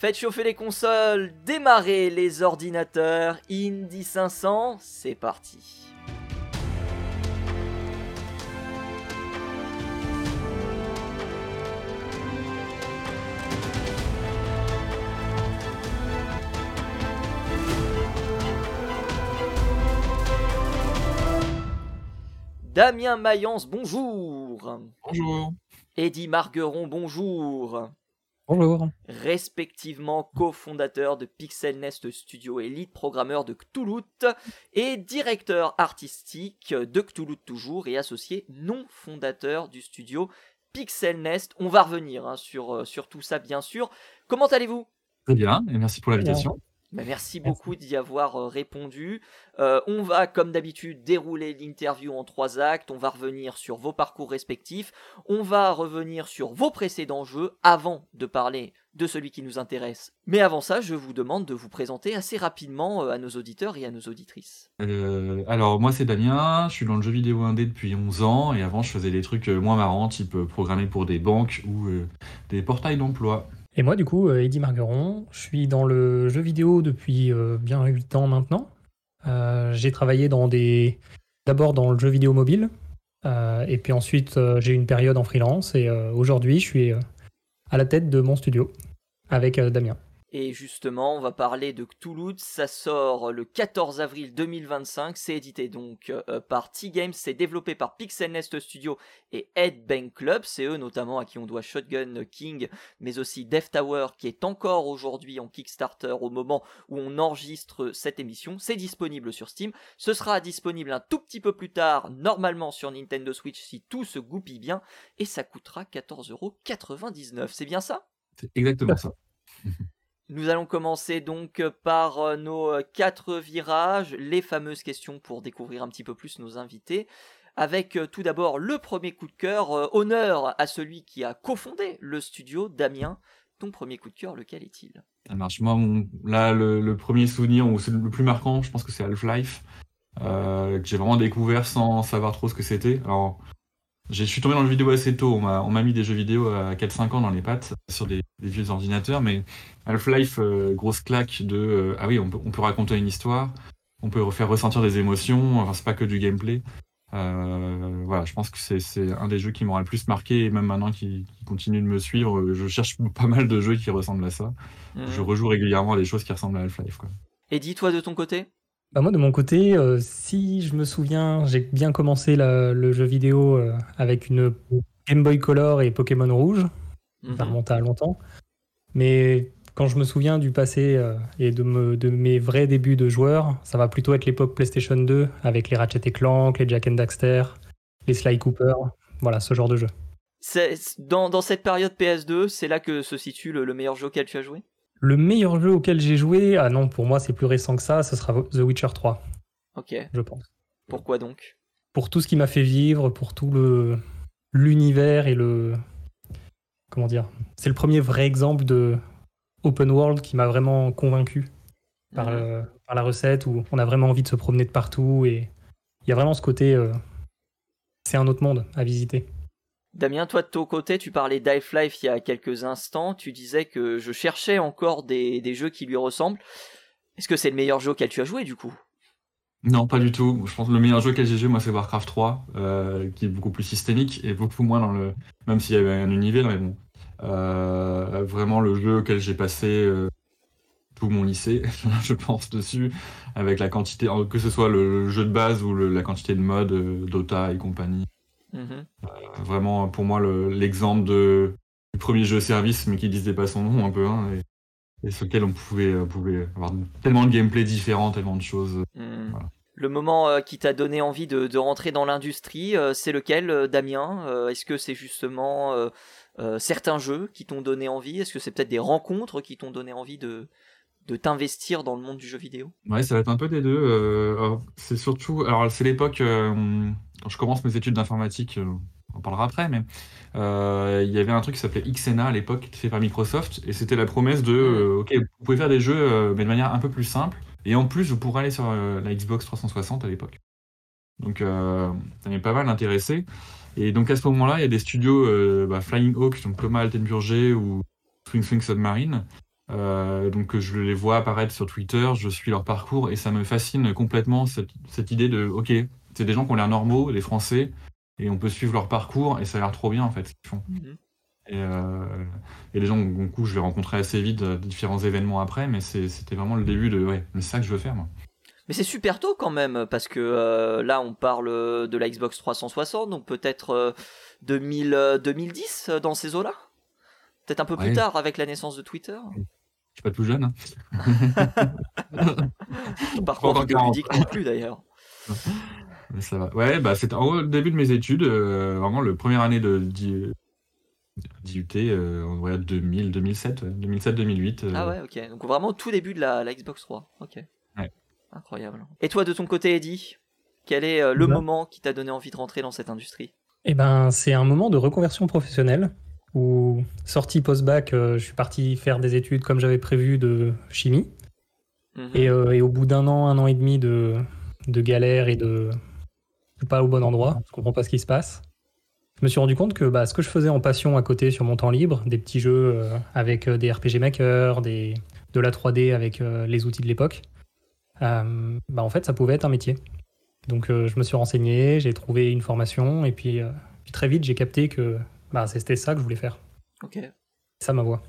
Faites chauffer les consoles, démarrez les ordinateurs. Indy 500, c'est parti. Damien Mayence, bonjour. Bonjour. Eddie Margueron, bonjour. Bonjour. Respectivement cofondateur de Pixel Nest Studio et lead programmeur de Cthulhu et directeur artistique de Cthulhu toujours et associé non fondateur du studio Pixel Nest. On va revenir hein, sur, euh, sur tout ça bien sûr. Comment allez-vous? Très bien et merci pour l'invitation. Bah, merci beaucoup d'y avoir euh, répondu. Euh, on va, comme d'habitude, dérouler l'interview en trois actes. On va revenir sur vos parcours respectifs. On va revenir sur vos précédents jeux avant de parler de celui qui nous intéresse. Mais avant ça, je vous demande de vous présenter assez rapidement euh, à nos auditeurs et à nos auditrices. alors, moi, c'est Damien. Je suis dans le jeu vidéo indé depuis 11 ans. Et avant, je faisais des trucs moins marrants, type programmer pour des banques ou des portails d'emploi. Et moi, du coup, euh, Eddie Margueron, je suis dans le jeu vidéo depuis euh, bien 8 ans maintenant. Euh, j'ai travaillé dans des... d'abord dans le jeu vidéo mobile, et puis ensuite j'ai eu une période en freelance, et aujourd'hui je suis à la tête de mon studio avec Damien. Et justement, on va parler de Cthulhu. Ça sort le 14 avril 2025. C'est édité donc euh, par T-Games. C'est développé par Pixel Nest Studio et Bank Club. C'est eux notamment à qui on doit Shotgun King, mais aussi Death Tower qui est encore aujourd'hui en Kickstarter au moment où on enregistre cette émission. C'est disponible sur Steam. Ce sera disponible un tout petit peu plus tard, normalement sur Nintendo Switch si tout se goupille bien. Et ça coûtera 14,99€. C'est bien ça? C'est exactement ça. Nous allons commencer donc par euh, nos euh, quatre virages, les fameuses questions pour découvrir un petit peu plus nos invités. Avec euh, tout d'abord le premier coup de cœur, honneur à celui qui a cofondé le studio, Damien. Ton premier coup de cœur, lequel est-il? Ça marche. Moi, là, le, premier souvenir, ou c'est le plus marquant, je pense que c'est Half-Life, que j'ai vraiment découvert sans savoir trop ce que c'était. Je suis tombé dans le vidéo assez tôt. On m'a mis des jeux vidéo à 4-5 ans dans les pattes sur des, vieux ordinateurs, mais Half-Life, euh, grosse claque de euh, ah oui, on peut, raconter une histoire, on peut faire ressentir des émotions, enfin, c'est pas que du gameplay. Euh, voilà, je pense que c'est un des jeux qui m'aura le plus marqué et même maintenant qui, continue de me suivre, je cherche pas mal de jeux qui ressemblent à ça. Mmh. Je rejoue régulièrement à des choses qui ressemblent à Half-Life. Et dis-toi de ton côté? Bah moi, de mon côté, euh, si je me souviens, j'ai bien commencé le jeu vidéo euh, avec une Game Boy Color et Pokémon Rouge. Ça mhm. remonte à longtemps. Mais quand je me souviens du passé euh, et de, de, mes vrais débuts de joueur, ça va plutôt être l'époque PlayStation 2 avec les Ratchet et Clank, les Jack and Daxter, les Sly Cooper. Voilà, ce genre de jeu. Dans, dans, cette période PS2, c'est là que se situe le, le meilleur jeu auquel tu as joué? Le meilleur jeu auquel j'ai joué, ah non, pour moi c'est plus récent que ça, ce sera The Witcher 3. Ok. Je pense. Pourquoi donc? Pour tout ce qui m'a fait vivre, pour tout le l'univers et le comment dire. C'est le premier vrai exemple de open world qui m'a vraiment convaincu par, mhm. par, la recette où on a vraiment envie de se promener de partout et il y a vraiment ce côté. Euh, c'est un autre monde à visiter. Damien, toi de ton côté, tu parlais d'Half Life il y a quelques instants, tu disais que je cherchais encore des, jeux qui lui ressemblent. Est-ce que c'est le meilleur jeu auquel tu as joué du coup? Non, pas du tout. Je pense que le meilleur jeu auquel j'ai joué, moi, c'est Warcraft 3, euh, qui est beaucoup plus systémique et beaucoup moins dans le. Même s'il y avait un univers, mais bon. Euh, vraiment le jeu auquel j'ai passé euh, tout mon lycée, je pense, dessus, avec la quantité, que ce soit le jeu de base ou la quantité de modes, Dota et compagnie. Mhm. Euh, vraiment, pour moi, l'exemple de, du premier jeu service, mais qui disait pas son nom un peu, hein, et, sur lequel on pouvait, euh, pouvait, avoir tellement de gameplay différent, tellement de choses. Mhm. Le moment euh, qui t'a donné envie de, rentrer dans l'industrie, c'est lequel, Damien Est-ce que c'est justement certains jeux qui t'ont donné envie? Est-ce que c'est peut-être des rencontres qui t'ont donné envie de, de t'investir dans le monde du jeu vidéo? Ouais, ça va être un peu des deux. c'est surtout, alors c'est l'époque quand je commence mes études d'informatique, euh, on parlera après, mais euh, il y avait un truc qui s'appelait XNA à l'époque, fait par Microsoft, et c'était la promesse de, mm. euh, ok, vous pouvez faire des jeux, mais de manière un peu plus simple, et en plus, vous pourrez aller sur la Xbox 360 à l'époque. Donc, ça m'est pas mal intéressé. Et donc, à ce moment-là, il y a des studios, bah, Flying Hawk, donc Coma Altenburger ou Swing Swing Submarine, donc je les vois apparaître sur Twitter, je suis leur parcours et ça me fascine complètement cette, cette idée de ok, c'est des gens qui ont l'air normaux, des Français, et on peut suivre leur parcours et ça a l'air trop bien en fait ce qu'ils font. Mhm. Euh, et, les gens, du coup, je vais rencontrer assez vite euh, différents événements après, mais c'était vraiment le début de ouais, c'est ça que je veux faire moi. Mais c'est super tôt quand même, parce que euh, là on parle de la Xbox 360, donc peut-être 2000, 2010 dans ces eaux-là? Peut-être un peu plus tard avec la naissance de Twitter? Je suis pas tout jeune. Hein. Par contre, ludique non plus d'ailleurs. ça va. Ouais, bah, c'était au début de mes études, vraiment le première année de, d'IUT, euh, on va 2000, 2007, 2007-2008. Ah ouais, ok. Donc vraiment tout début de la, Xbox 3. Ok. Incroyable. Et toi, de ton côté, Eddie, quel est euh, le bah. moment qui t'a donné envie de rentrer dans cette industrie? Eh ben, c'est un moment de reconversion professionnelle où, sorti post-bac, euh, je suis parti faire des études comme j'avais prévu de chimie. Mhm. et, au bout d'un an, un an et demi de, de galère et de, de pas au bon endroit, je comprends pas ce qui se passe je me suis rendu compte que bah, ce que je faisais en passion à côté sur mon temps libre, des petits jeux euh, avec euh, des RPG Maker, des, de la 3D avec euh, les outils de l'époque, bah, en fait, ça pouvait être un métier. Donc je me suis renseigné, j'ai trouvé une formation, et puis, très vite, j'ai capté que bah, c'était ça que je voulais faire. Ok. Ça ma voix.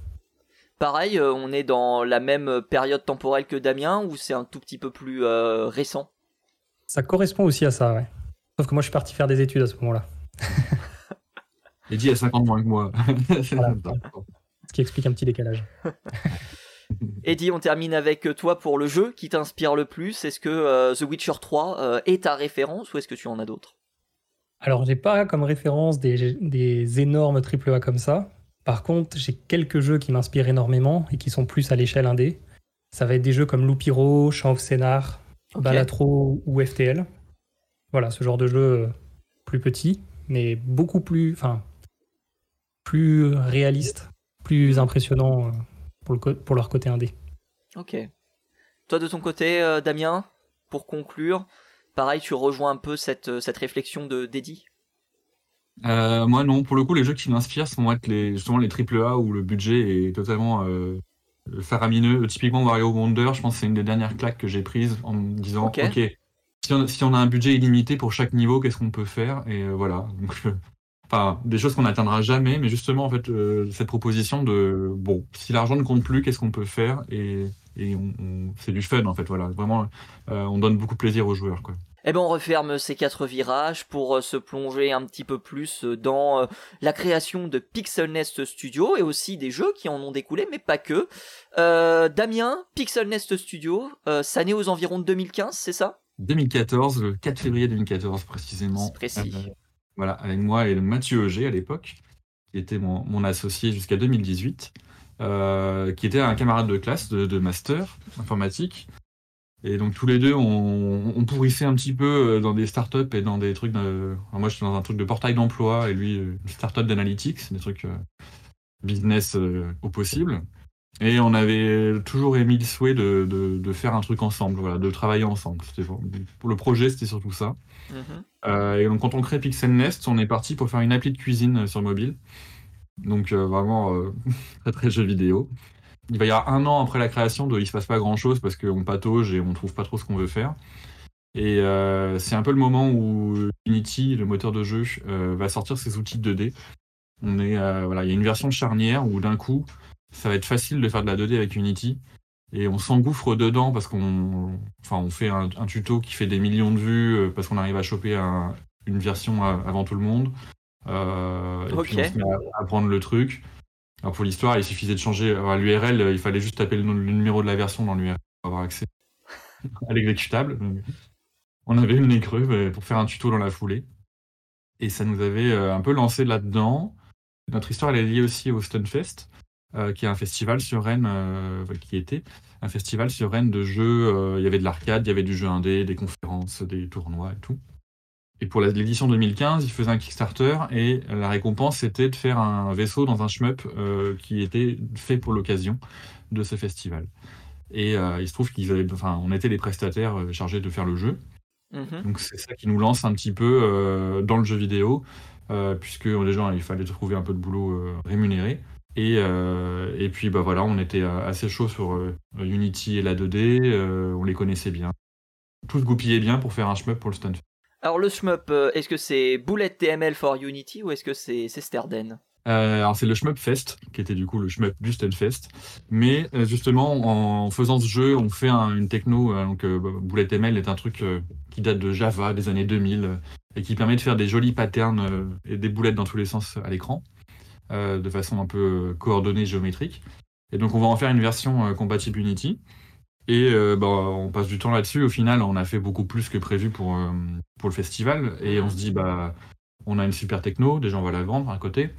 Pareil, on est dans la même période temporelle que Damien, ou c'est un tout petit peu plus récent? Ça correspond aussi à ça, ouais. Sauf que moi, je suis parti faire des études à ce moment-là. Eddie a 50 moins que moi. Ce qui explique un petit décalage. Eddie, on termine avec toi pour le jeu qui t'inspire le plus. Est-ce que euh, The Witcher 3 euh, est ta référence ou est-ce que tu en as d'autres? Alors, j'ai pas comme référence des, des énormes AAA comme ça. Par contre, j'ai quelques jeux qui m'inspirent énormément et qui sont plus à l'échelle indé. Ça va être des jeux comme Loupiro, Champ of Scénar, Balatro ou FTL. Voilà, ce genre de jeu euh, plus petit, mais beaucoup plus, enfin, plus réaliste, plus impressionnant euh, pour, le, pour leur côté indé. Ok. Toi de ton côté, euh, Damien, pour conclure, pareil, tu rejoins un peu cette, cette réflexion de d'Eddie? Moi non, pour le coup, les jeux qui m'inspirent sont être les, justement les AAA où le budget est totalement faramineux. Typiquement Wario Wonder, je pense que c'est une des dernières claques que j'ai prises en me disant, ok, si, on, a un budget illimité pour chaque niveau, qu'est-ce qu'on peut faire? Et voilà, donc enfin des choses qu'on n'atteindra jamais, mais justement en fait euh, cette proposition de bon, si l'argent ne compte plus, qu'est-ce qu'on peut faire? Et, c'est du fun en fait, voilà, vraiment, euh, on donne beaucoup de plaisir aux joueurs quoi. Eh ben on referme ces quatre virages pour euh, se plonger un petit peu plus dans la création de Pixel Nest Studio et aussi des jeux qui en ont découlé, mais pas que. Damien, Pixel Nest Studio, ça naît aux environs de 2015, c'est ça? 2014, le 4 février 2014 précisément. Précis. Voilà, avec moi et Mathieu Auger à l'époque, qui était mon, associé jusqu'à 2018, euh, qui était un camarade de classe de, master informatique. Et donc tous les deux, on, pourrissait un petit peu euh, dans des startups et dans des trucs. De... moi, j'étais dans un truc de portail d'emploi et lui, euh, une startup d'analytics, des trucs business au possible. Et on avait toujours émis le souhait de, faire un truc ensemble, voilà, de travailler ensemble. Pour le projet, c'était surtout ça. Mhm. Euh, et donc, quand on crée Pixel Nest, on est parti pour faire une appli de cuisine euh, sur mobile. Donc, euh, vraiment, très très jeu vidéo. Il va y avoir un an après la création de Il se passe pas grand chose parce qu'on patauge et on trouve pas trop ce qu'on veut faire. Et c'est un peu le moment où Unity, le moteur de jeu, va sortir ses outils de 2D. On est, voilà, il y a une version charnière où d'un coup, ça va être facile de faire de la 2D avec Unity et on s'engouffre dedans parce qu'on enfin, on fait un, tuto qui fait des millions de vues euh, parce qu'on arrive à choper une version avant tout le monde. Euh, et puis on se met à, prendre le truc. Alors pour l'histoire, il suffisait de changer l'URL, il fallait juste taper le, numéro de la version dans l'URL pour avoir accès à l'exécutable. On avait le nez creux euh, pour faire un tuto dans la foulée. Et ça nous avait un peu lancé là-dedans. Notre histoire, elle est liée aussi au Stunfest. Euh, qui est un festival sur Rennes, euh, qui était un festival sur Rennes de jeux. Euh, il y avait de l'arcade, il y avait du jeu indé, des conférences, des tournois et tout. Et pour l'édition 2015, ils faisaient un Kickstarter et la récompense c'était de faire un vaisseau dans un shmup qui était fait pour l'occasion de ce festival. Et il se trouve qu'ils avaient, enfin, on était les prestataires chargés de faire le jeu. Mm-hmm. Donc c'est ça qui nous lance un petit peu dans le jeu vidéo, puisque déjà il fallait trouver un peu de boulot rémunéré. Et, et puis bah voilà, on était assez chaud sur Unity et la 2D, on les connaissait bien. Tout se goupillait bien pour faire un shmup pour le Stunfest. Alors le shmup, est-ce que c'est Bullet TML for Unity ou est-ce que c'est Sterden? Euh, alors c'est le Shmup Fest, qui était du coup le Shmup du Stunfest. Mais euh, justement, en faisant ce jeu, on fait une techno. Euh, donc Bullet ML est un truc qui date de Java des années 2000 et qui permet de faire des jolis patterns et des boulettes dans tous les sens à l'écran, de façon un peu coordonnée géométrique. Et donc on va en faire une version compatible Unity. Et bah, on passe du temps là-dessus. Au final, on a fait beaucoup plus que prévu pour, pour le festival. Et on se dit, bah, on a une super techno, déjà on va la vendre à côté.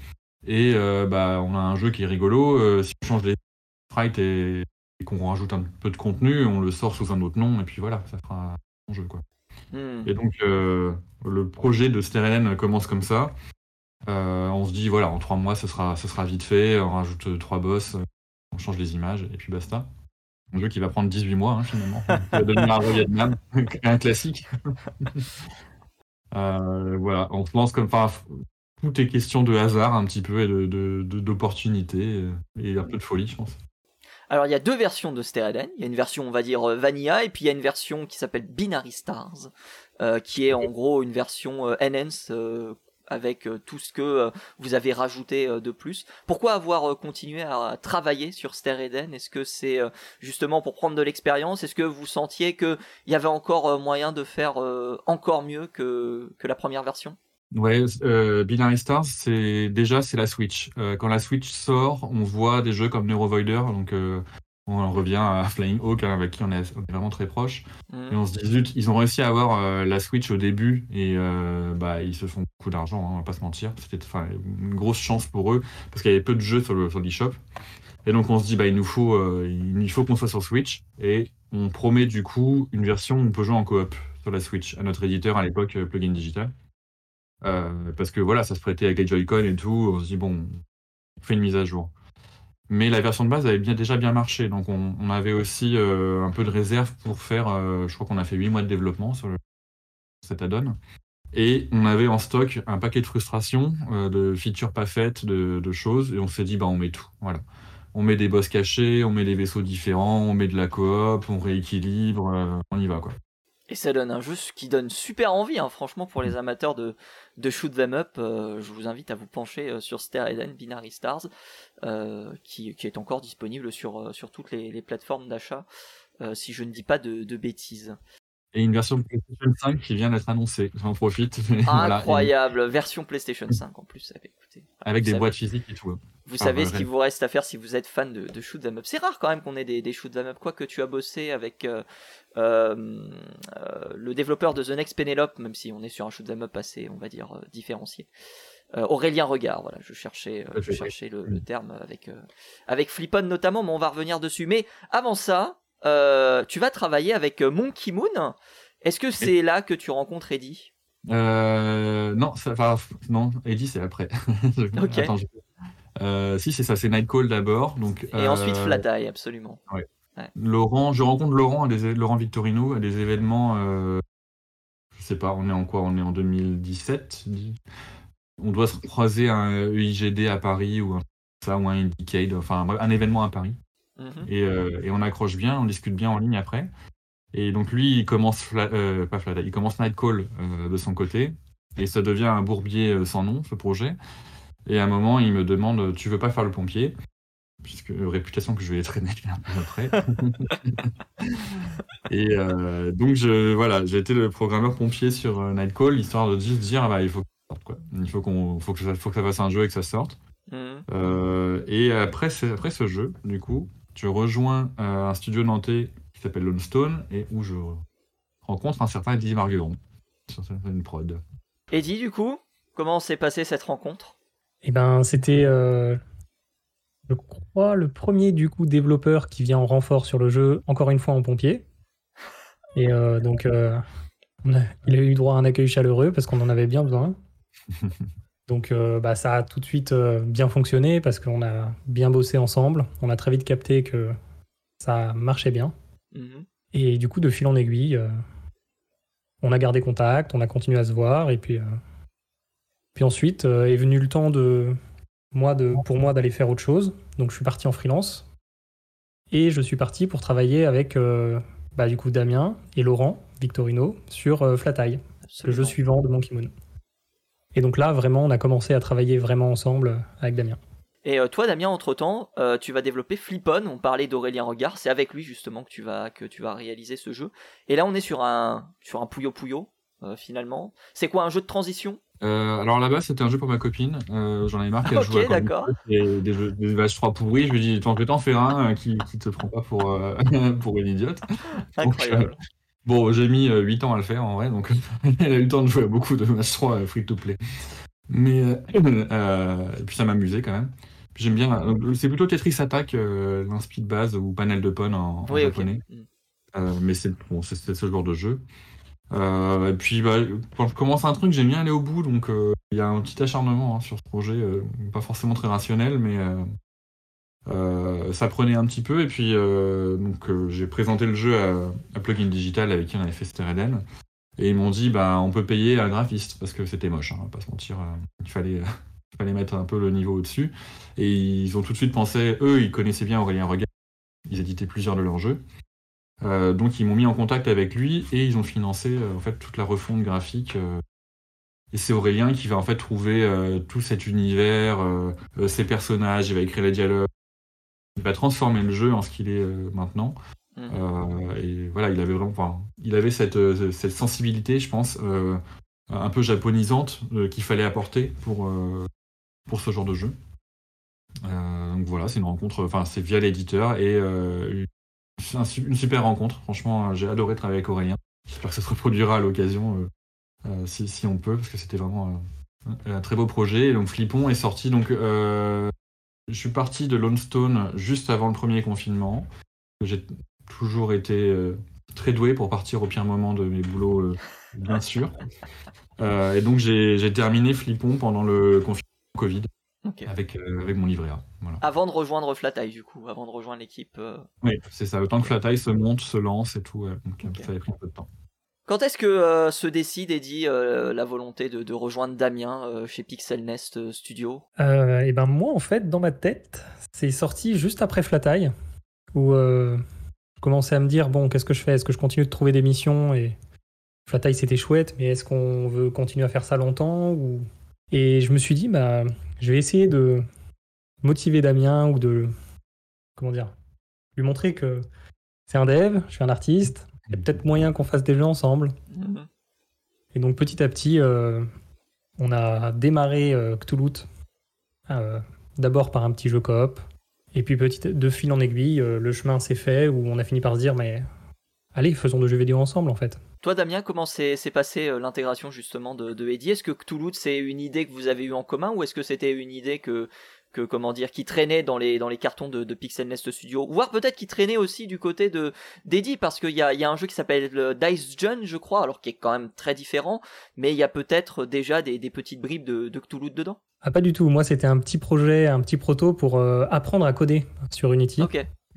Et euh, bah, on a un jeu qui est rigolo. Euh, si on change les sprites et, qu'on rajoute un peu de contenu, on le sort sous un autre nom, et puis voilà, ça fera un jeu. Quoi. Hmm. Et donc, euh, le projet de Sterelen commence comme ça. On se dit, voilà, en trois mois, ce sera, ce sera vite fait. On rajoute trois boss, on change les images, et puis basta. Un jeu qui va prendre 18 mois, hein, finalement. Qui va devenir un un classique. voilà, on se lance comme. Enfin, tout est question de hasard un petit peu et d'opportunité de, et un peu de folie, je pense. Alors il y a deux versions de Stereden. Il y a une version, on va dire, euh, Vanilla, et puis il y a une version qui s'appelle Binary Stars, euh, qui est en gros une version euh, Enhance avec tout ce que vous avez rajouté de plus. Pourquoi avoir continué à travailler sur Stereden Est-ce que c'est justement pour prendre de l'expérience? Est-ce que vous sentiez qu'il y avait encore moyen de faire encore mieux que, que la première version? Ouais, euh, Binary Stars, c'est déjà c'est la Switch. Euh, quand la Switch sort, on voit des jeux comme Neurovoider, donc euh, on revient à Flying Hawk hein, avec qui on est, vraiment très proche. Et on se dit zut, ils ont réussi à avoir euh, la Switch au début et bah ils se font beaucoup d'argent, hein, on va pas se mentir. C'était une grosse chance pour eux parce qu'il y avait peu de jeux sur le sur l'eShop. Et donc on se dit bah il nous faut il faut qu'on soit sur Switch et on promet du coup une version où on peut jouer en coop sur la Switch à notre éditeur à l'époque Plugin Digital. Euh, parce que voilà, ça se prêtait avec les Joy-Con et tout. On se dit, bon, on fait une mise à jour. Mais la version de base avait bien, déjà bien marché. Donc on, avait aussi euh, un peu de réserve pour faire, euh, je crois qu'on a fait 8 mois de développement sur cet add-on. Et on avait en stock un paquet de frustrations, de features pas faites, de, choses. Et on s'est dit, bah on met tout. Voilà. On met des boss cachés, on met des vaisseaux différents, on met de la coop, on rééquilibre, on y va quoi. Et ça donne un jeu qui donne super envie, hein, franchement, pour les amateurs de, de shoot them up. Euh, je vous invite à vous pencher euh, sur Star Eden Binary Stars, euh, qui, qui, est encore disponible sur, sur toutes les, les plateformes d'achat, si je ne dis pas de, de bêtises. Et une version PlayStation 5 qui vient d'être annoncée. J'en profite. Incroyable. Version PlayStation 5 en plus. Écoutez, Avec des boîtes physiques et tout. Hein. Vous savez ce qu'il vous reste à faire si vous êtes fan de, de shoot up. C'est rare quand même qu'on ait des, des shoot up. Quoi que tu as bossé avec euh, euh, euh, le développeur de The Next Penelope, même si on est sur un shoot them up assez, on va dire, différencié. Aurélien Regard, voilà, je cherchais, je cherchais le, le, terme avec, avec Flipon notamment, mais on va revenir dessus. Mais avant ça, euh, tu vas travailler avec euh, Monkey Moon. Est-ce que c'est là que tu rencontres Eddie? Euh, Non, ça, non, Eddie c'est après. ok. si c'est ça, c'est Nightcall d'abord. Donc, Et ensuite Flat Eye, absolument. Laurent, je rencontre Laurent, à des, Laurent Victorino à des événements. je sais pas, on est en quoi On est en 2017. On doit se croiser un EIGD à Paris ou un, ça ou un Indicade, enfin un événement à Paris. Mhm. Euh, et, on accroche bien, on discute bien en ligne après. Et donc lui, il commence, euh, pas flat, il commence Nightcall euh, de son côté. Et ça devient un bourbier sans nom, ce projet. Et à un moment, il me demande Tu veux pas faire le pompier? Puisque réputation que je vais traîner un peu après. et donc, je, voilà, j'ai été le programmeur pompier sur Nightcall, histoire de juste dire ah bah, il faut, quoi. Il faut, qu'on, faut, que ça, faut que ça fasse un jeu et que ça sorte. Mhm. et après, après ce jeu, du coup, je rejoins euh, un studio nantais qui s'appelle Lone Stone et où je rencontre un certain Eddie Margueron sur une prod. Eddie, du coup, comment s'est passée cette rencontre? Eh ben, c'était, euh, je crois, le premier du coup développeur qui vient en renfort sur le jeu, encore une fois en pompier. Et euh, donc, il a eu droit à un accueil chaleureux parce qu'on en avait bien besoin. Donc euh, bah, ça a tout de suite euh, bien fonctionné parce qu'on a bien bossé ensemble. On a très vite capté que ça marchait bien. Mhm. Et du coup, de fil en aiguille, euh, on a gardé contact, on a continué à se voir. Et puis, puis ensuite est venu le temps de, moi de, pour moi d'aller faire autre chose. Donc je suis parti en freelance. Et je suis parti pour travailler avec bah, du coup Damien et Laurent Victorino sur Flat Eye, le jeu suivant de Monkey Moon. Et donc là, vraiment, on a commencé à travailler vraiment ensemble avec Damien. Et euh, toi, Damien, entre-temps, euh, tu vas développer Flipon. On parlait d'Aurélien Regard. C'est avec lui, justement, que tu, vas, que tu vas réaliser ce jeu. Et là, on est sur un, sur un Puyo Puyo, finalement. C'est quoi, un jeu de transition? Alors là-bas, c'était un jeu pour ma copine. J'en avais marre qu'elle joue à d'accord. Des, des, jeux, des vaches 3 pourris. Je lui dis, tant que t'en fais un qui, qui te prend pas pour, pour une idiote. Incroyable. Bon, j'ai mis 8 euh, ans à le faire en vrai, donc elle a eu le temps de jouer à beaucoup de match 3 euh, free to play. Mais euh, et puis ça m'amusait quand même. J'aime bien. C'est plutôt Tetris Attack, l'inspi de base ou panel de pon en, japonais. Mm. mais c'est bon, ce genre de jeu. et puis bah, quand je commence un truc, j'aime bien aller au bout, donc il y a un petit acharnement hein, sur ce projet, pas forcément très rationnel, mais euh, ça prenait un petit peu et puis euh, donc euh, j'ai présenté le jeu à, Plugin Digital avec qui on avait fait Stereden et ils m'ont dit bah on peut payer un graphiste parce que c'était moche, hein, on va pas se mentir, il fallait fallait mettre un peu le niveau au-dessus. Et ils ont tout de suite pensé, eux ils connaissaient bien Aurélien Regard, ils éditaient plusieurs de leurs jeux. donc ils m'ont mis en contact avec lui et ils ont financé en fait toute la refonte graphique et c'est Aurélien qui va en fait trouver tout cet univers, ces personnages, il va écrire les dialogues, il va transformer le jeu en ce qu'il est euh, maintenant. Mmh. Euh, et voilà, il avait vraiment, il avait cette, euh, cette sensibilité, je pense, un peu japonisante qu'il fallait apporter pour, pour ce genre de jeu. donc voilà, c'est une rencontre, enfin c'est via l'éditeur et une, super rencontre. Franchement, j'ai adoré travailler avec Aurélien. J'espère que ça se reproduira à l'occasion si, si, on peut, parce que c'était vraiment un très beau projet. Et donc Flippon est sorti donc je suis parti de Lone Stone juste avant le premier confinement. J'ai toujours été euh, très doué pour partir au pire moment de mes boulots, euh, bien sûr. Euh, et donc j'ai terminé Flippon pendant le confinement Covid. Avec, avec mon livret A. Avant de rejoindre Flatai, du coup, avant de rejoindre l'équipe. Oui, c'est ça. Autant que Flatai se monte, se lance et tout. Donc ça avait pris un peu de temps. Quand est-ce que euh, se décide et dit euh, la volonté de, rejoindre Damien euh, chez Pixel Nest Studio? Eh ben moi en fait dans ma tête c'est sorti juste après Flatai où je commençais à me dire bon qu'est-ce que je fais? Est-ce que je continue de trouver des missions? Et Flatai c'était chouette mais est-ce qu'on veut continuer à faire ça longtemps? Et je me suis dit bah je vais essayer de motiver Damien ou de comment dire lui montrer que c'est un dev je suis un artiste il y a peut-être moyen qu'on fasse des jeux ensemble. Mhm. Et donc petit à petit, euh, on a démarré euh, Cthulhu, euh, d'abord par un petit jeu coop, et puis petit, de fil en aiguille, le chemin s'est fait où on a fini par se dire mais allez, faisons de jeux vidéo ensemble en fait. Toi Damien, comment s'est passé l'intégration justement de, de Eddie? Est-ce que Cthulhu c'est une idée que vous avez eue en commun ou est-ce que c'était une idée que que comment dire qui traînait dans les dans les cartons de, de Pixel Nest Studio. Voire peut-être qui traînait aussi du côté de d'Eddie parce qu'il y a, y a un jeu qui s'appelle Dice John je crois alors qui est quand même très différent. Mais il y a peut-être déjà des, des, petites bribes de, de Cthulhu dedans. Ah pas du tout. Moi c'était un petit projet un petit proto pour euh, apprendre à coder sur Unity.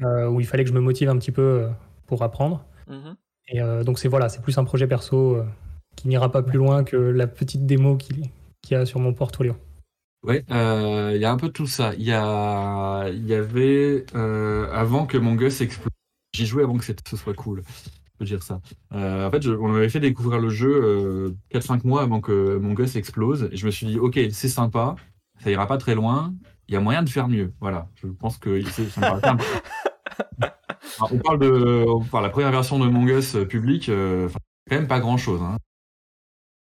Euh, où il fallait que je me motive un petit peu euh, pour apprendre. Mm-hmm. et donc c'est voilà c'est plus un projet perso qui n'ira pas plus loin que la petite démo qu'il y a sur mon portfolio Ouais, euh, il y a un peu tout ça. Il y a, il y avait euh, avant que mon Gus explose. J'y jouais avant que ce soit cool. Je peux dire ça. Euh, en fait, on avait fait découvrir le jeu 4-5 mois avant que mon Gus explose. Et je me suis dit, ok, c'est sympa, ça ira pas très loin. Il y a moyen de faire mieux. Voilà. Je pense que ça me paraît un peu... on parle de, on parle, la première version de Mon Gus public. quand même pas grand chose. Hein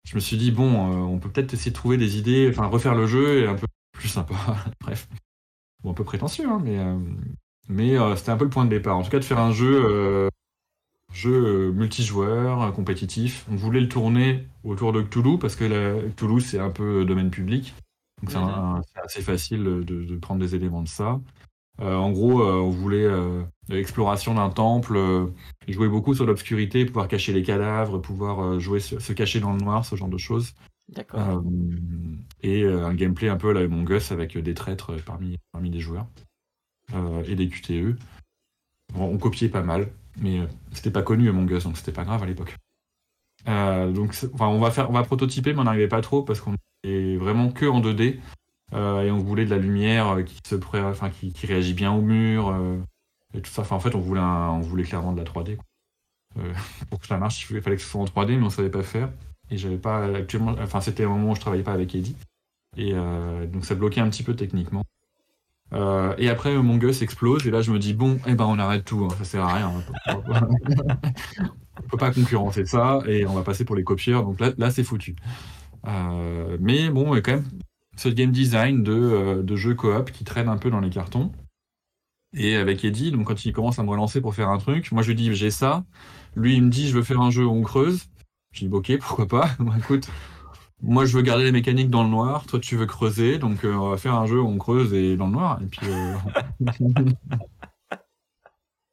je me suis dit, bon, euh, on peut peut-être essayer de trouver des idées, enfin, refaire le jeu et un peu plus sympa. Bref. Bon, un peu prétentieux, hein, mais, euh, mais euh, c'était un peu le point de départ. En tout cas, de faire un jeu, jeu multijoueur, compétitif. On voulait le tourner autour de Cthulhu, parce que la, Cthulhu, c'est un peu domaine public. Donc, c'est assez facile de, de, prendre des éléments de ça. en gros, on voulait l'exploration d'un temple, euh, jouer beaucoup sur l'obscurité, pouvoir cacher les cadavres, pouvoir euh, jouer se cacher dans le noir, ce genre de choses. D'accord. Euh, et un gameplay un peu à la Among Us avec des traîtres parmi, parmi les joueurs et des QTE. on copiait pas mal, mais c'était pas connu Among Us, donc c'était pas grave à l'époque. donc, enfin, on va faire, on va prototyper, mais on n'arrivait pas trop parce qu'on est vraiment que en 2D. et on voulait de la lumière qui se enfin, qui, réagit bien au mur et tout ça. Enfin, en fait, on voulait, on voulait clairement de la 3D. pour que ça marche, il fallait que ce soit en 3D, mais on savait pas faire. Et j'avais pas actuellement, enfin, c'était un moment où je travaillais pas avec Eddie. Et donc ça bloquait un petit peu techniquement. Euh, et après, mon Gus explose, et là, je me dis, bon, eh ben, on arrête tout, hein, ça sert à rien. on peut pas concurrencer ça, et on va passer pour les copieurs, donc là, c'est foutu. Euh, mais bon, a quand même ce game design de, euh, de jeu coop qui traîne un peu dans les cartons. Et avec Eddie, donc quand il commence à me relancer pour faire un truc, moi je lui dis j'ai ça. Lui il me dit je veux faire un jeu où on creuse. Je dis ok pourquoi pas? écoute, moi, je veux garder les mécaniques dans le noir. Toi, tu veux creuser. Donc, euh, on va faire un jeu où on creuse et dans le noir. Et puis. Euh,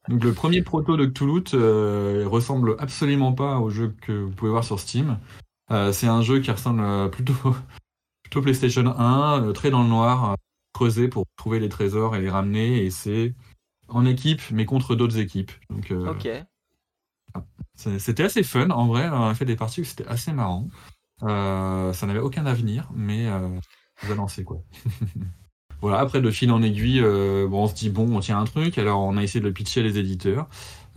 donc, le premier proto de Cthulhu euh, ressemble absolument pas au jeu que vous pouvez voir sur Steam. c'est un jeu qui ressemble plutôt, plutôt PlayStation 1, très dans le noir, creuser pour trouver les trésors et les ramener. Et c'est en équipe, mais contre d'autres équipes. Donc, ok. C'était assez fun en vrai. On a fait des parties où c'était assez marrant. Euh, ça n'avait aucun avenir, mais euh, ça a lancé quoi. voilà, après de fil en aiguille, euh, bon, on se dit bon, on tient un truc, alors on a essayé de le pitcher les éditeurs.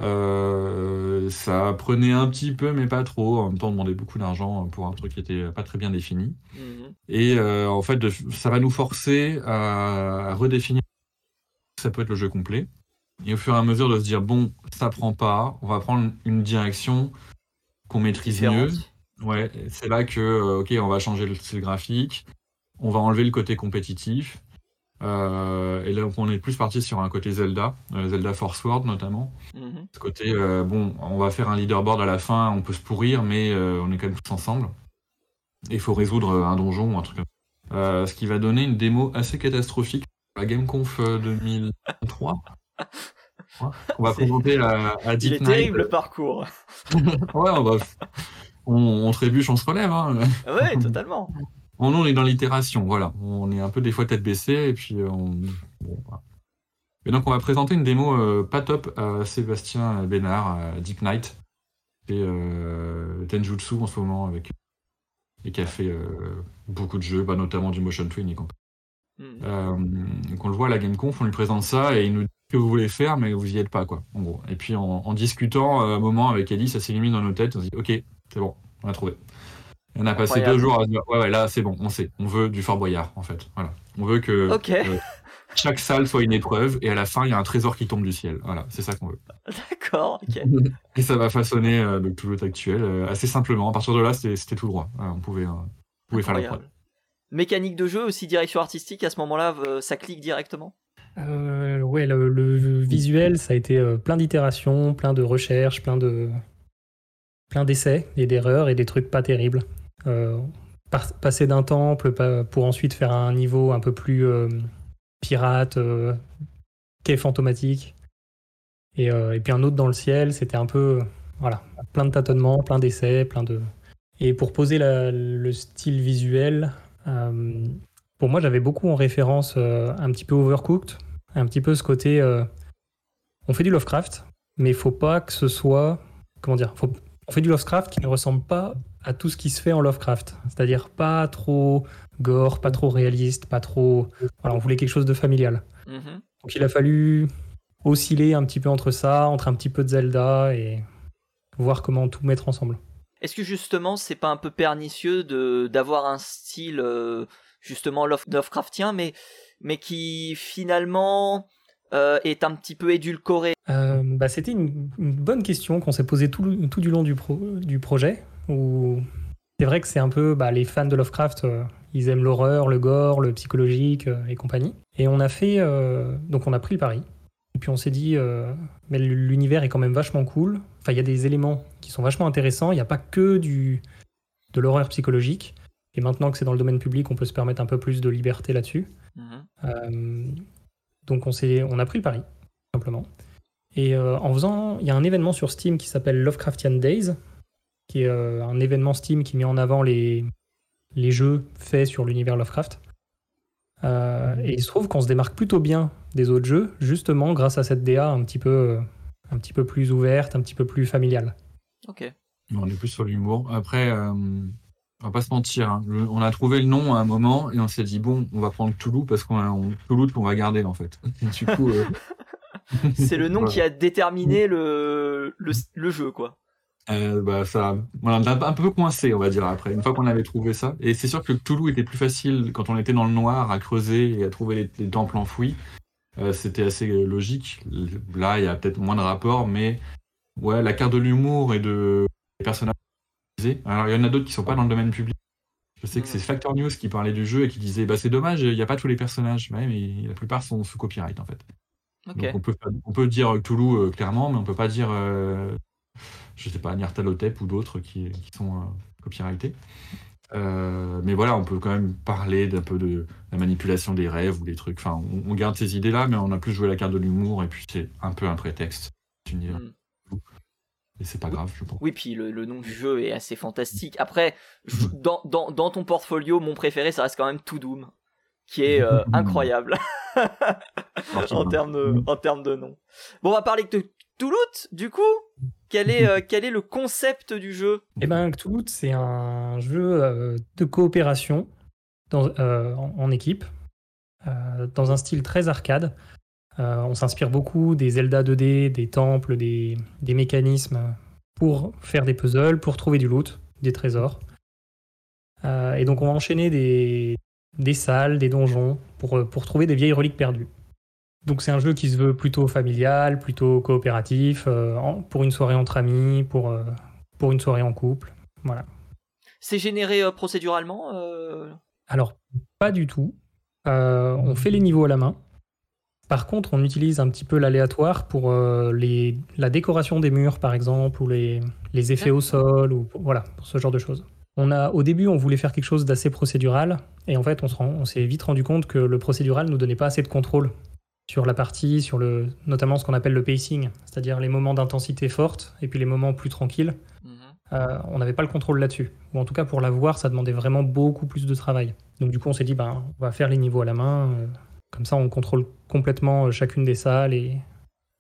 Ça prenait un petit peu, mais pas trop. En même temps, on demandait beaucoup d'argent pour un truc qui était pas très bien défini. Mhm. Et en fait, ça va nous forcer à, redéfinir ça peut être le jeu complet. Et au fur et à mesure de se dire bon, ça prend pas, on va prendre une direction qu'on maîtrise mieux Ouais, c'est là que, euh, ok, on va changer le style graphique, on va enlever le côté compétitif. Euh, et là, on est plus parti sur un côté Zelda, euh, Zelda Force World notamment. Mhm. Ce côté, bon, on va faire un leaderboard à la fin, on peut se pourrir, mais on est quand même tous ensemble. Et il faut résoudre un donjon ou un truc comme ça. ce qui va donner une démo assez catastrophique à la GameConf 2003. on va présenter à, à Deep Il est terrible le parcours. ouais, on va on, trébuche, on se relève. Hein. Ouais, totalement. On, est dans l'itération, voilà. On est un peu des fois tête baissée, et puis euh, on. Et donc, on va présenter une démo euh, pas top à Sébastien Bénard, à Deep Knight, et euh, Tenjutsu en ce moment, avec, et qui a fait beaucoup de jeux, bah, notamment du Motion Twin et hmm. donc, on le voit à la GameConf, on lui présente ça, et il nous dit que vous voulez faire, mais vous y êtes pas, quoi, en gros. Et puis, en, discutant un moment avec Ellie, ça s'élimine dans nos têtes, on se dit, ok, c'est bon, on a trouvé. On a passé deux jours à dire ouais, ouais, là c'est bon, on sait. On veut du Fort Boyard en fait. Voilà. On veut que euh, chaque salle soit une épreuve et à la fin il y a un trésor qui tombe du ciel. Voilà, c'est ça qu'on veut. D'accord, ok. et ça va façonner euh, le Toulouse actuel euh, assez simplement. À partir de là, c'était tout droit. on pouvait, faire la preuve. Mécanique de jeu, aussi direction artistique, à ce moment-là, ça clique directement? Ouais, le, le, visuel, ça a été plein d'itérations, plein de recherches, plein de, plein d'essais et d'erreurs et des trucs pas terribles. Euh, passer d'un temple pour ensuite faire un niveau un peu plus euh, pirate, euh, quai fantomatique, et, puis un autre dans le ciel, c'était un peu voilà, plein de tâtonnements, plein d'essais, plein de. Et pour poser le style visuel, pour moi j'avais beaucoup en référence un petit peu Overcooked, un petit peu ce côté. on fait du Lovecraft, mais il faut pas que ce soit comment dire, on fait du Lovecraft qui ne ressemble pas à tout ce qui se fait en Lovecraft. C'est-à-dire pas trop gore, pas trop réaliste, pas trop. Voilà, on voulait quelque chose de familial. Mhm. Donc il a fallu osciller un petit peu entre ça, entre un petit peu de Zelda et voir comment tout mettre ensemble. Est-ce que justement c'est pas un peu pernicieux de d'avoir un style euh, justement Lovecraftien, mais mais qui finalement euh, est un petit peu édulcoré? Euh, bah, C'était une, bonne question qu'on s'est posée tout, tout, du long du, du projet. Où c'est vrai que c'est un peu bah, les fans de Lovecraft, euh, ils aiment l'horreur, le gore, le psychologique et compagnie. Et on a fait, donc on a pris le pari. Et puis on s'est dit, mais l'univers est quand même vachement cool. Enfin, il y a des éléments qui sont vachement intéressants. Il n'y a pas que du, de l'horreur psychologique. Et maintenant que c'est dans le domaine public, on peut se permettre un peu plus de liberté là-dessus. Mhm. Donc on, on a pris le pari, simplement. Et euh, en faisant, il y a un événement sur Steam qui s'appelle Lovecraftian Days, qui est euh, un événement Steam qui met en avant les, les jeux faits sur l'univers Lovecraft. Euh, et il se trouve qu'on se démarque plutôt bien des autres jeux, justement grâce à cette DA un petit peu, un petit peu plus ouverte, un petit peu plus familiale. Ok. On est plus sur l'humour. Après, On va pas se mentir. Hein. On a trouvé le nom à un moment et on s'est dit bon, on va prendre Toulouse parce qu'on a Toulouse qu'on va garder en fait. du coup, euh, c'est le nom qui a déterminé le, le, jeu quoi. Euh, bah ça, on a un peu coincé, on va dire après. Une fois qu'on avait trouvé ça, et c'est sûr que Toulouse était plus facile quand on était dans le noir à creuser et à trouver les, temples enfouis. Euh, c'était assez logique. Là, il y a peut-être moins de rapports, mais ouais, la carte de l'humour et de les personnages alors, il y en a d'autres qui sont pas dans le domaine public. Je sais que c'est Factor News qui parlait du jeu et qui disait bah, c'est dommage, il n'y a pas tous les personnages. mais la plupart sont sous copyright en fait. on peut, on peut dire Toulouse euh, clairement, mais on peut pas dire, euh, je sais pas, Nyartalotep ou d'autres qui, sont euh, copyrightés. mais voilà, on peut quand même parler d'un peu de la manipulation des rêves ou des trucs. Enfin, on, garde ces idées-là, mais on a plus joué la carte de l'humour et puis c'est un peu un prétexte c'est pas grave, je pense. Oui, puis le, nom du jeu est assez fantastique. Après, dans, dans, ton portfolio, mon préféré, ça reste quand même To Doom, qui est euh, incroyable en, termes de, en termes de nom. Bon, on va parler de Toulouse, du coup. Quel est, euh, quel est le concept du jeu? Eh ben, Toulouse, c'est un jeu euh, de coopération dans, en, équipe, dans un style très arcade. Euh, on s'inspire beaucoup des Zelda 2D, des temples, des, mécanismes pour faire des puzzles, pour trouver du loot, des trésors. Euh, et donc on va enchaîner des, salles, des donjons pour, pour trouver des vieilles reliques perdues. Donc c'est un jeu qui se veut plutôt familial, plutôt coopératif, euh, pour une soirée entre amis, pour, pour une soirée en couple. Voilà. C'est généré procéduralement Alors, pas du tout. on fait les niveaux à la main. Par contre, on utilise un petit peu l'aléatoire pour euh, les, la décoration des murs, par exemple, ou les, effets au sol, ou voilà, pour ce genre de choses. On a, au début, on voulait faire quelque chose d'assez procédural, et en fait, on, s'est vite rendu compte que le procédural nous donnait pas assez de contrôle sur la partie, sur le, notamment ce qu'on appelle le pacing, c'est-à-dire les moments d'intensité forte et puis les moments plus tranquilles. Mhm. Euh, on n'avait pas le contrôle là-dessus. Ou en tout cas, pour la voir, ça demandait vraiment beaucoup plus de travail. Donc du coup, on s'est dit, ben, on va faire les niveaux à la main. Euh, comme ça, on contrôle complètement euh, chacune des salles et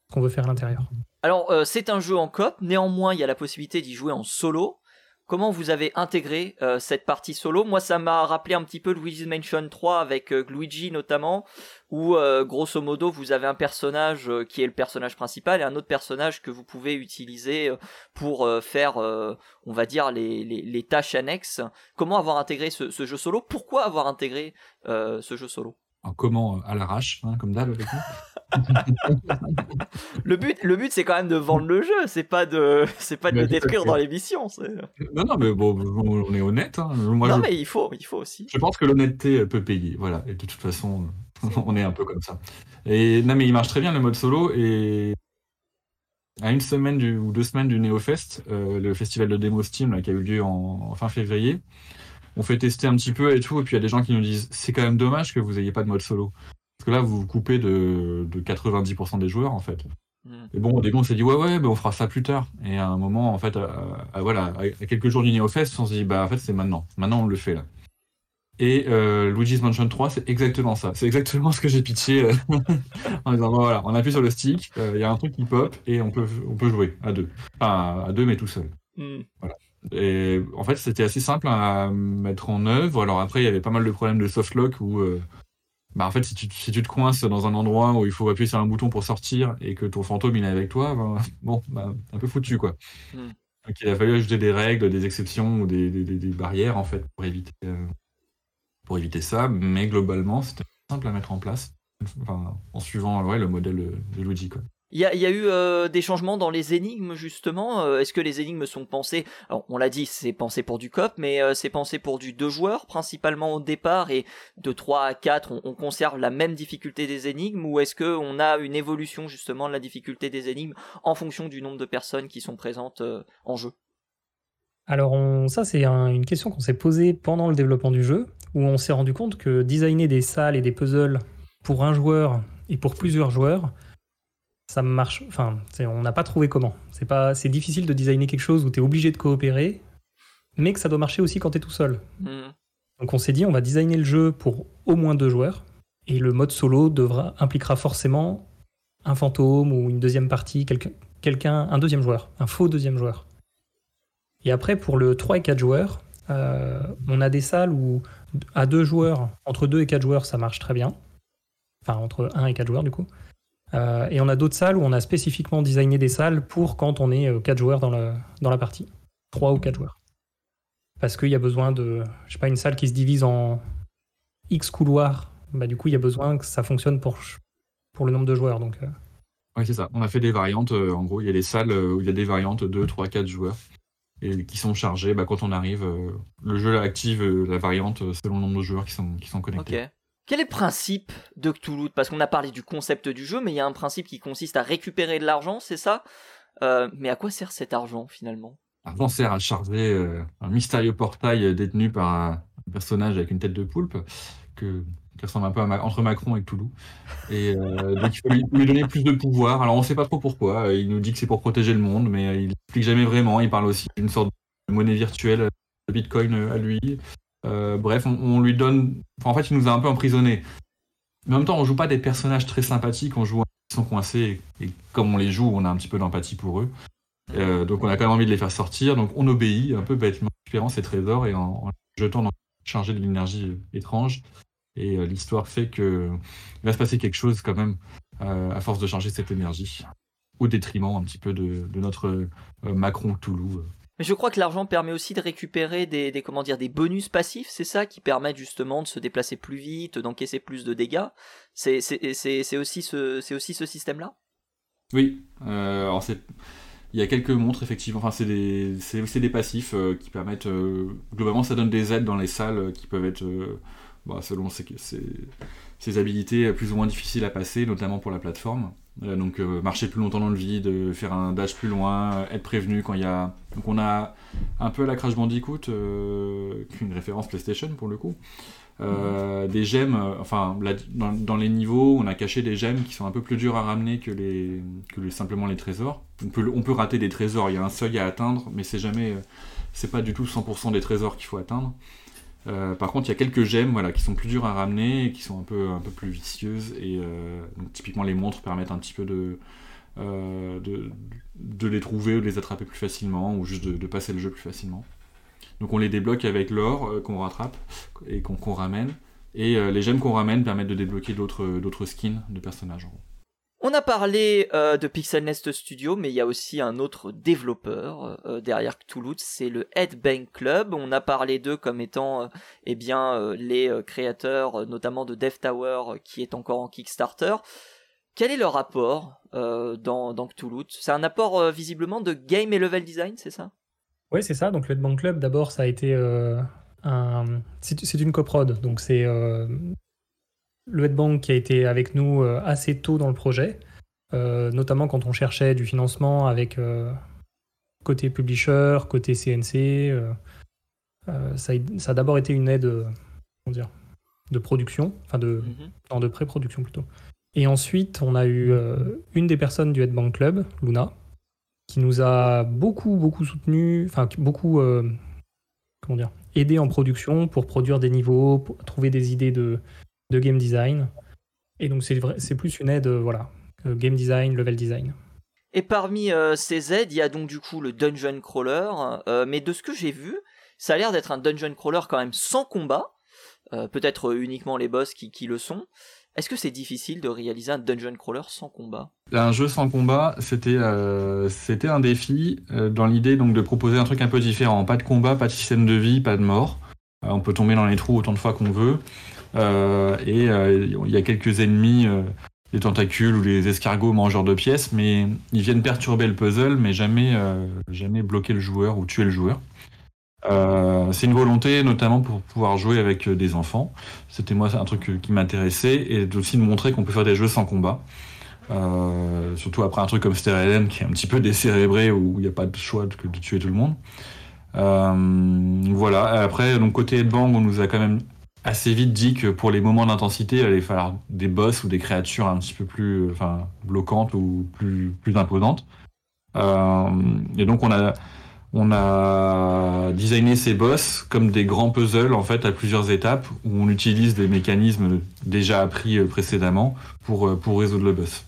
ce qu'on veut faire à l'intérieur. Alors, euh, c'est un jeu en coop, néanmoins, il y a la possibilité d'y jouer en solo. Comment vous avez intégré euh, cette partie solo? Moi, ça m'a rappelé un petit peu Luigi's Mansion 3 avec Luigi notamment, où grosso modo, vous avez un personnage qui est le personnage principal et un autre personnage que vous pouvez utiliser pour faire, on va dire, les, tâches annexes. Comment avoir intégré ce jeu solo? Pourquoi avoir intégré ce jeu solo? Comment euh, à l'arrache, hein, comme d'hab avec le but, le but c'est quand même de vendre le jeu, c'est pas de, c'est pas de le détruire dans l'émission. Non, non, mais bon, on est honnête. Hein. non, mais il faut, il faut aussi. Je pense que l'honnêteté peut payer, voilà. Et de toute façon, on est un peu comme ça. Et non, mais il marche très bien le mode solo et à une semaine du, ou deux semaines du NeoFest, euh, le festival de démo Steam qui a eu lieu en fin février on fait tester un petit peu et tout, et puis il y a des gens qui nous disent c'est quand même dommage que vous ayez pas de mode solo. Parce que là, vous vous coupez de, 90% des joueurs, en fait. Mm. Et bon, au début, on s'est dit ouais, ouais, on fera ça plus tard. Et à un moment, en fait, à, voilà, à quelques jours du NeoFest, on s'est dit bah, en fait, c'est maintenant. Maintenant, on le fait là. Et euh, Luigi's Mansion 3, c'est exactement ça. C'est exactement ce que j'ai pitché euh, en disant voilà, on appuie sur le stick, euh, il y a un truc qui pop et on peut, on peut jouer à deux. Enfin, à deux, mais tout seul. Mm. Voilà. Et en fait, c'était assez simple à mettre en œuvre. Alors après, il y avait pas mal de problèmes de softlock où, euh, bah en fait, si tu, si tu, te coinces dans un endroit où il faut appuyer sur un bouton pour sortir et que ton fantôme il est avec toi, ben, bon, bah, un peu foutu quoi. Hmm. Donc il a fallu ajouter des règles, des exceptions ou des, des, des barrières en fait pour éviter, euh, pour éviter ça. Mais globalement, c'était simple à mettre en place, enfin, en suivant ouais, le modèle de Luigi quoi. Il y a, eu euh, des changements dans les énigmes justement. Euh, est-ce que les énigmes sont pensées on l'a dit, c'est pensé pour du cop, mais euh, c'est pensé pour du deux joueurs principalement au départ et de 3 à 4 on, conserve la même difficulté des énigmes ou est-ce que on a une évolution justement de la difficulté des énigmes en fonction du nombre de personnes qui sont présentes en jeu? Alors ça c'est une question qu'on s'est posée pendant le développement du jeu où on s'est rendu compte que designer des salles et des puzzles pour un joueur et pour plusieurs joueurs ça marche. Enfin, on n'a pas trouvé comment. C'est pas, c'est difficile de designer quelque chose où tu es obligé de coopérer, mais que ça doit marcher aussi quand tu es tout seul. Hmm. Donc on s'est dit, on va designer le jeu pour au moins deux joueurs, et le mode solo devra, impliquera forcément un fantôme ou une deuxième partie, quelqu'un, un deuxième joueur, un faux deuxième joueur. Et après, pour le 3 et 4 joueurs, on a des salles où à deux joueurs, entre deux et quatre joueurs, ça marche très bien. Enfin, entre un et quatre joueurs, du coup. Et on a d'autres salles où on a spécifiquement designé des salles pour quand on est quatre joueurs dans la, dans la partie. Trois ou quatre joueurs. Parce qu'il y a besoin de, je sais pas, une salle qui se divise en X couloirs. Bah, du coup, il y a besoin que ça fonctionne pour, pour le nombre de joueurs. Donc, oui, c'est ça. On a fait des variantes. Euh, en gros, il y a des salles euh, où il y a des variantes 2, 3, 4 joueurs et qui sont chargées. Bah, quand on arrive, euh, le jeu active la variante selon le nombre de joueurs qui sont, qui sont connectés. Ok. Quel est le principe de Cthulhu? Parce qu'on a parlé du concept du jeu, mais il y a un principe qui consiste à récupérer de l'argent, c'est ça? Mais à quoi sert cet argent finalement? L'argent sert à charger un mystérieux portail détenu par un personnage avec une tête de poulpe que qui ressemble un peu à entre Macron et Toulouse. Et euh, donc il faut lui, donner plus de pouvoir. Alors on ne sait pas trop pourquoi. Il nous dit que c'est pour protéger le monde, mais il n'explique jamais vraiment. Il parle aussi d'une sorte de monnaie virtuelle de Bitcoin à lui. Euh, bref, on, lui donne. en fait, il nous a un peu emprisonnés. Mais en même temps, on joue pas des personnages très sympathiques. On joue qui sont coincés. Et, comme on les joue, on a un petit peu d'empathie pour eux. Euh, donc on a quand même envie de les faire sortir. Donc on obéit un peu bêtement, en récupérant ces trésors et en, en jetant dans charger de l'énergie étrange. Et euh, l'histoire fait que va se passer quelque chose quand même euh, à force de changer cette énergie, au détriment un petit peu de, notre euh, Macron Toulouse. Mais je crois que l'argent permet aussi de récupérer des, comment dire des bonus passifs, c'est ça qui permet justement de se déplacer plus vite, d'encaisser plus de dégâts. C'est aussi ce système-là? Oui, alors c'est il y a quelques montres effectivement. Enfin c'est des des passifs qui permettent globalement ça donne des aides dans les salles qui peuvent être bah, selon ses, ses, habilités plus ou moins difficiles à passer, notamment pour la plateforme. Euh, donc euh, marcher plus longtemps dans le vide, faire un dash plus loin, être prévenu quand il y a... Donc on a un peu la Crash Bandicoot, euh, une référence PlayStation pour le coup. Des gemmes, enfin dans, les niveaux, on a caché des gemmes qui sont un peu plus dures à ramener que, les, que simplement les trésors. On peut, on peut rater des trésors, il y a un seuil à atteindre, mais c'est jamais, c'est pas du tout 100% des trésors qu'il faut atteindre. Euh, par contre, il y a quelques gemmes voilà, qui sont plus dures à ramener et qui sont un peu, plus vicieuses. Et euh, typiquement, les montres permettent un petit peu de, euh, de, les trouver ou de les attraper plus facilement ou juste de, passer le jeu plus facilement. Donc on les débloque avec l'or qu'on rattrape et qu'on ramène. Et les gemmes qu'on ramène permettent de débloquer d'autres skins de personnages. On a parlé euh, de Pixel Nest Studio, mais il y a aussi un autre développeur euh, derrière Cthulhu, c'est le Headbang Club. On a parlé d'eux comme étant euh, eh bien les créateurs notamment de Death Tower qui est encore en Kickstarter. Quel est leur apport dans, Cthulhu? C'est un apport visiblement de game et level design, c'est ça? Oui, c'est ça. Donc le Headbang Club, d'abord, ça a été. C'est une coprode, donc c'est le Headbank qui a été avec nous euh, assez tôt dans le projet, euh, notamment quand on cherchait du financement avec euh, côté publisher, côté CNC. ça, a, d'abord été une aide dire, de production, enfin de, mhm. de pré-production plutôt. Et ensuite, on a eu une des personnes du Headbank Club, Luna, qui nous a beaucoup, beaucoup soutenu, enfin beaucoup, comment dire, aidé en production pour produire des niveaux, pour trouver des idées de, de game design. Et donc c'est c'est plus une aide, euh, voilà, euh, game design, level design. Et parmi euh, ces aides, il y a donc du coup le dungeon crawler, mais de ce que j'ai vu, ça a l'air d'être un dungeon crawler quand même sans combat, peut-être uniquement les boss qui, qui le sont. Est-ce que c'est difficile de réaliser un dungeon crawler sans combat? Un jeu sans combat, c'était c'était un défi dans l'idée donc de proposer un truc un peu différent, pas de combat, pas de système de vie, pas de mort. on peut tomber dans les trous autant de fois qu'on veut. Euh, et euh, il y a quelques ennemis euh, les tentacules ou les escargots mangeurs de pièces, mais ils viennent perturber le puzzle, mais jamais, jamais bloquer le joueur ou tuer le joueur. c'est une volonté notamment pour pouvoir jouer avec des enfants. C'était moi un truc qui m'intéressait et aussi de montrer qu'on peut faire des jeux sans combat. surtout après un truc comme Sterelen qui est un petit peu décérébré où il n'y a pas de choix que de tuer tout le monde. voilà. Après, donc côté Headbang, on nous a quand même assez vite dit que pour les moments d'intensité, il allait falloir des boss ou des créatures un petit peu plus enfin, bloquantes ou plus, plus imposantes. Euh, et donc on a, on a designé ces boss comme des grands puzzles en fait à plusieurs étapes où on utilise des mécanismes déjà appris précédemment pour, pour résoudre le boss.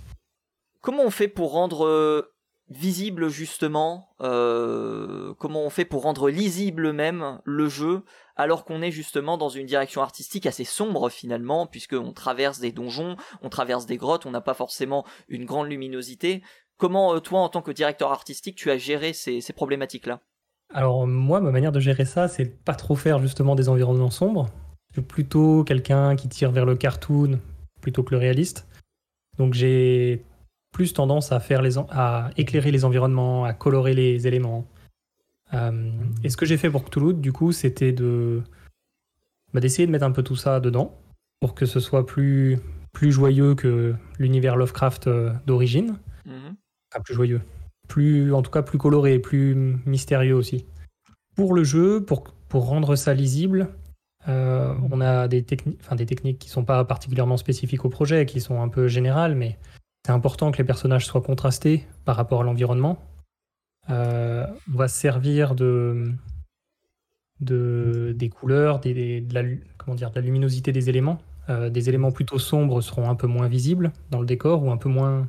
Comment on fait pour rendre visible justement euh, Comment on fait pour rendre lisible même le jeu alors qu'on est justement dans une direction artistique assez sombre finalement puisqu'on traverse des donjons, on traverse des grottes, on n'a pas forcément une grande luminosité. Comment toi en tant que directeur artistique tu as géré ces, ces problématiques-là? Alors moi ma manière de gérer ça c'est pas trop faire justement des environnements sombres. Je suis plutôt quelqu'un qui tire vers le cartoon plutôt que le réaliste. Donc j'ai plus tendance à, faire les à éclairer les environnements, à colorer les éléments. Euh, et ce que j'ai fait pour Cthulhu, du coup, c'était de bah, d'essayer de mettre un peu tout ça dedans pour que ce soit plus, plus joyeux que l'univers Lovecraft euh, d'origine. Mhm. Enfin, plus joyeux. Plus, en tout cas, plus coloré, plus mystérieux aussi. Pour le jeu, pour, pour rendre ça lisible, euh, on a des, enfin, des techniques qui ne sont pas particulièrement spécifiques au projet, qui sont un peu générales, mais c'est important que les personnages soient contrastés par rapport à l'environnement. Euh, on va se servir de, des couleurs, de, la, comment dire, de la luminosité des éléments. Euh, des éléments plutôt sombres seront un peu moins visibles dans le décor ou un peu moins.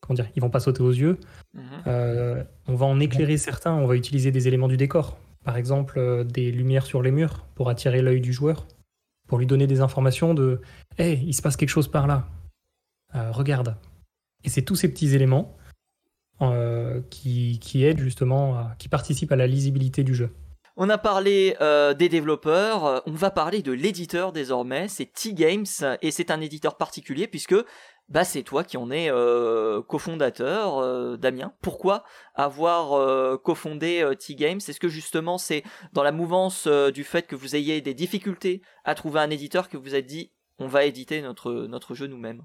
Comment dire Ils vont pas sauter aux yeux. Mhm. Euh, on va en éclairer certains. On va utiliser des éléments du décor. Par exemple, des lumières sur les murs pour attirer l'œil du joueur, pour lui donner des informations de Hey, il se passe quelque chose par là. regarde. Et c'est tous ces petits éléments euh, qui, aident justement, qui participent à la lisibilité du jeu. On a parlé euh, des développeurs, on va parler de l'éditeur désormais, c'est T-Games, et c'est un éditeur particulier puisque bah, c'est toi qui en es euh, cofondateur, Damien. Pourquoi avoir cofondé T-Games? Est-ce que justement c'est dans la mouvance du fait que vous ayez des difficultés à trouver un éditeur que vous êtes dit on va éditer notre jeu nous-mêmes?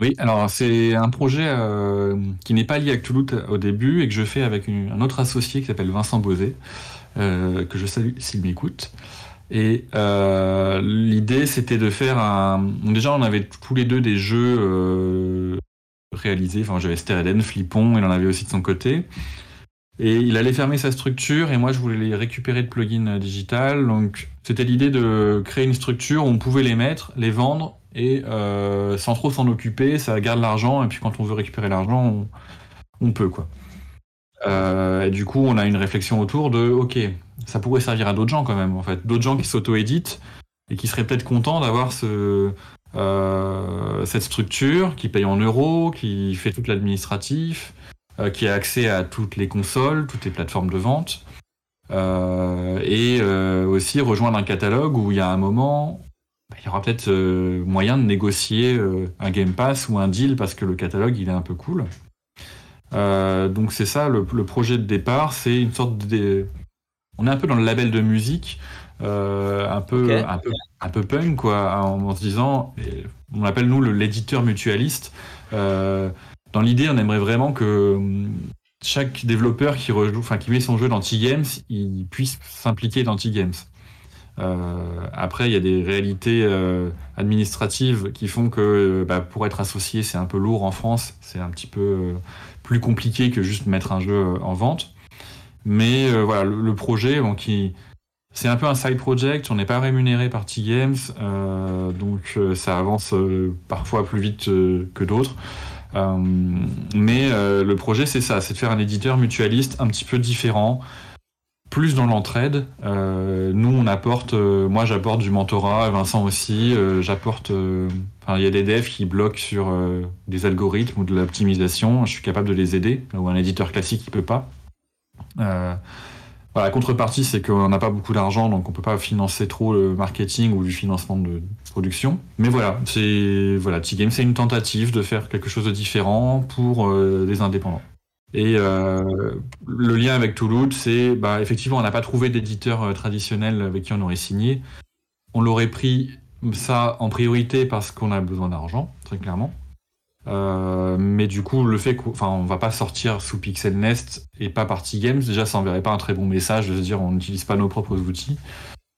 Oui, alors c'est un projet euh, qui n'est pas lié à Cthulhu au début et que je fais avec un autre associé qui s'appelle Vincent Bosé, euh, que je salue s'il m'écoute. Et euh, l'idée c'était de faire un. Déjà, on avait tous les deux des jeux réalisés. Enfin, j'avais Stereden, Flippon, il en avait aussi de son côté. Et il allait fermer sa structure et moi je voulais les récupérer de plugins digital. Donc c'était l'idée de créer une structure où on pouvait les mettre, les vendre et euh, sans trop s'en occuper, ça garde l'argent, et puis quand on veut récupérer l'argent, on, peut quoi. Euh, et du coup, on a une réflexion autour de, ok, ça pourrait servir à d'autres gens quand même, en fait, d'autres gens qui s'auto-éditent et qui seraient peut-être contents d'avoir euh, cette structure qui paye en euros, qui fait tout l'administratif, qui a accès à toutes les consoles, toutes les plateformes de vente. et aussi rejoindre un catalogue où il y a un moment il y aura peut-être euh, moyen de négocier euh, un Game Pass ou un deal parce que le catalogue il est un peu cool. Euh, donc c'est ça le, projet de départ, c'est une sorte de, on est un peu dans le label de musique, un peu un peu un peu punk quoi, en, se disant, on appelle nous l'éditeur mutualiste. dans l'idée, on aimerait vraiment que chaque développeur qui rejoue, enfin qui met son jeu dans T-Games, il puisse s'impliquer dans T-Games. Euh, après, il y a des réalités euh, administratives qui font que euh, bah, pour être associé, c'est un peu lourd en France. C'est un petit peu plus compliqué que juste mettre un jeu en vente. Mais voilà, le, projet, bon, c'est un peu un side project. On n'est pas rémunéré par T-Games, donc ça avance parfois plus vite que d'autres. mais le projet, c'est ça, c'est de faire un éditeur mutualiste un petit peu différent plus dans l'entraide. Euh, nous, on apporte, euh, moi j'apporte du mentorat, Vincent aussi, euh, j'apporte, il y a des devs qui bloquent sur des algorithmes ou de l'optimisation, je suis capable de les aider, ou un éditeur classique ne peut pas. la contrepartie, c'est qu'on n'a pas beaucoup d'argent, donc on peut pas financer trop le marketing ou du financement de production. Mais voilà, c'est voilà, T-Game, c'est une tentative de faire quelque chose de différent pour des indépendants. Et euh, le lien avec Toulouse, c'est bah, effectivement, on n'a pas trouvé d'éditeur euh, traditionnel avec qui on aurait signé. On l'aurait pris ça en priorité parce qu'on a besoin d'argent, très clairement. Euh, mais du coup, le fait qu'on ne va pas sortir sous Pixel Nest et pas Party Games, déjà, ça enverrait pas un très bon message de se dire on n'utilise pas nos propres outils.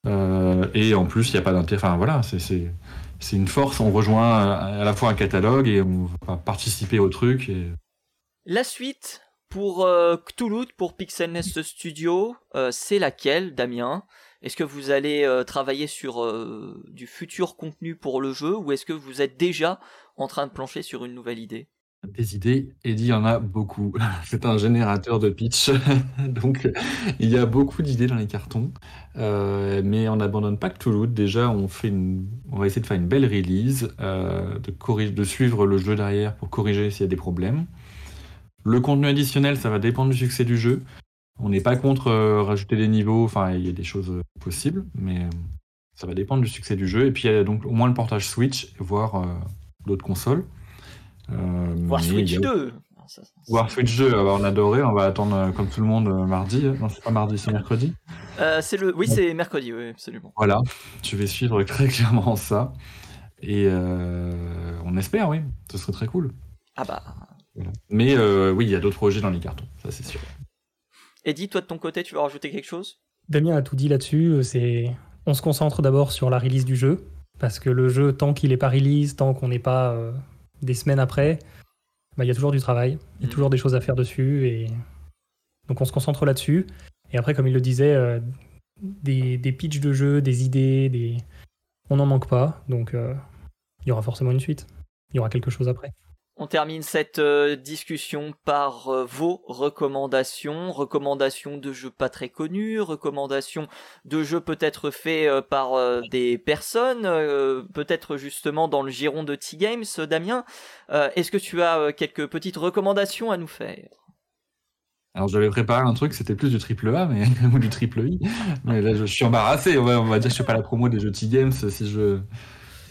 et en plus, il n'y a pas d'intérêt. Enfin, voilà, c'est une force. On rejoint à la fois un catalogue et on va participer au truc. La suite, pour euh, Cthulhu, pour Pixel Nest Studio, euh, c'est laquelle, Damien? Est-ce que vous allez euh, travailler sur du futur contenu pour le jeu ou est-ce que vous êtes déjà en train de plancher sur une nouvelle idée? Des idées, Eddie, en a beaucoup. C'est un générateur de pitch, donc il y a beaucoup d'idées dans les cartons, euh, mais on n'abandonne pas Toulouse. Déjà, on fait on va essayer de faire une belle release, euh, de de suivre le jeu derrière pour corriger s'il y a des problèmes. Le contenu additionnel, ça va dépendre du succès du jeu. On n'est pas contre, euh, rajouter des niveaux, enfin il y a des choses, possibles, mais, ça va dépendre du succès du jeu et puis il y a donc au moins le portage Switch, voire, d'autres consoles. Euh, Voir Switch 2 Voir Switch 2, on adorait, on va attendre euh, comme tout le monde euh, mardi. Non, c'est pas mardi, c'est mercredi. c'est le... Oui, c'est mercredi, oui, absolument. Voilà, je vais suivre très clairement ça. Et on espère, oui, ce serait très cool. Ah bah. Mais oui, il y a d'autres projets dans les cartons, ça c'est sûr. Eddie, toi de ton côté, tu veux rajouter quelque chose? Damien a tout dit là-dessus. C'est, on se concentre d'abord sur la release du jeu parce que le jeu, tant qu'il n'est pas release, tant qu'on n'est pas des semaines après, bah, il y a toujours du travail, il y a mm. toujours des choses à faire dessus. Et... Donc on se concentre là-dessus. Et après, comme il le disait, euh, des, des pitchs de jeu, des idées, des... on n'en manque pas. Donc euh, il y aura forcément une suite. Il y aura quelque chose après. On termine cette euh, discussion par euh, vos recommandations, recommandations de jeux pas très connus, recommandations de jeux peut-être faits euh, par des personnes, peut-être justement dans le giron de T-Games, Damien. Est-ce que tu as quelques petites recommandations à nous faire? Alors j'avais préparé un truc, c'était plus du triple A mais, ou du triple I. Mais là je suis embarrassé, on va, dire que je suis pas la promo des jeux T-Games si je,